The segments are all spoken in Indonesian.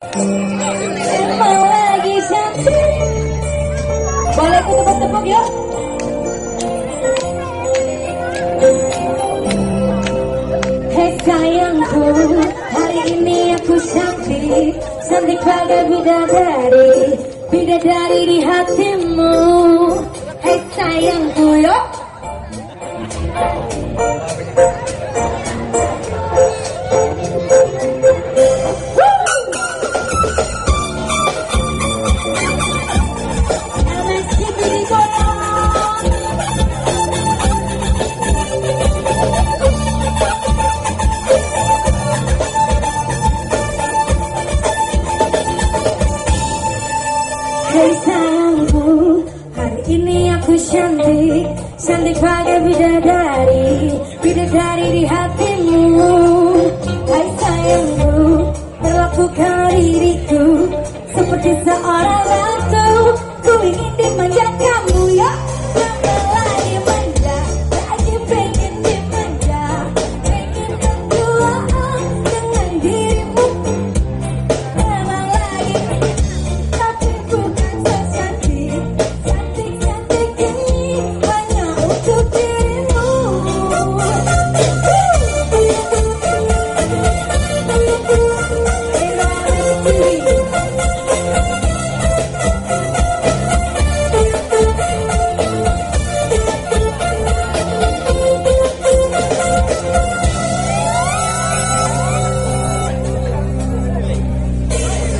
Emang lagi cantik Boleh ku tepuk-tepuk yuk Hei sayangku Hari ini aku cantik Cantik bagai bidadari Bidadari di hatimu. Hei sayangku yuk Hei sayangku, hari ini aku cantik. Cantik bagai bidadari. Bidadari di hatimu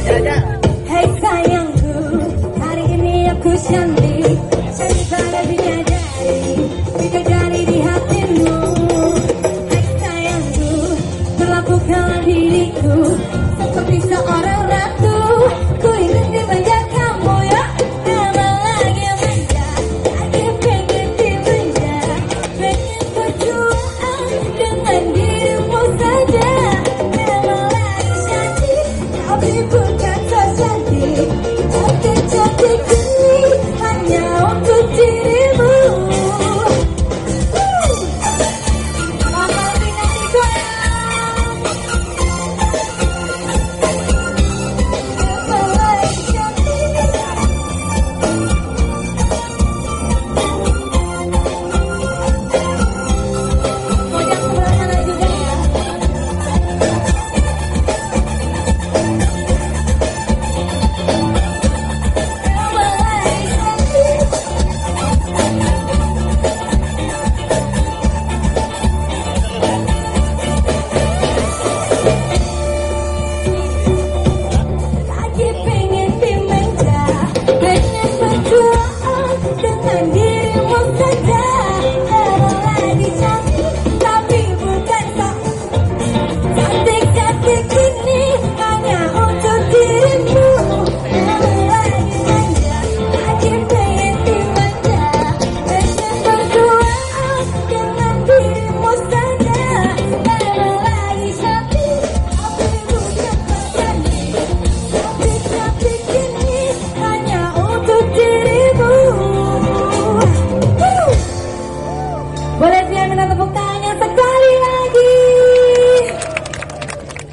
Hei sayangku,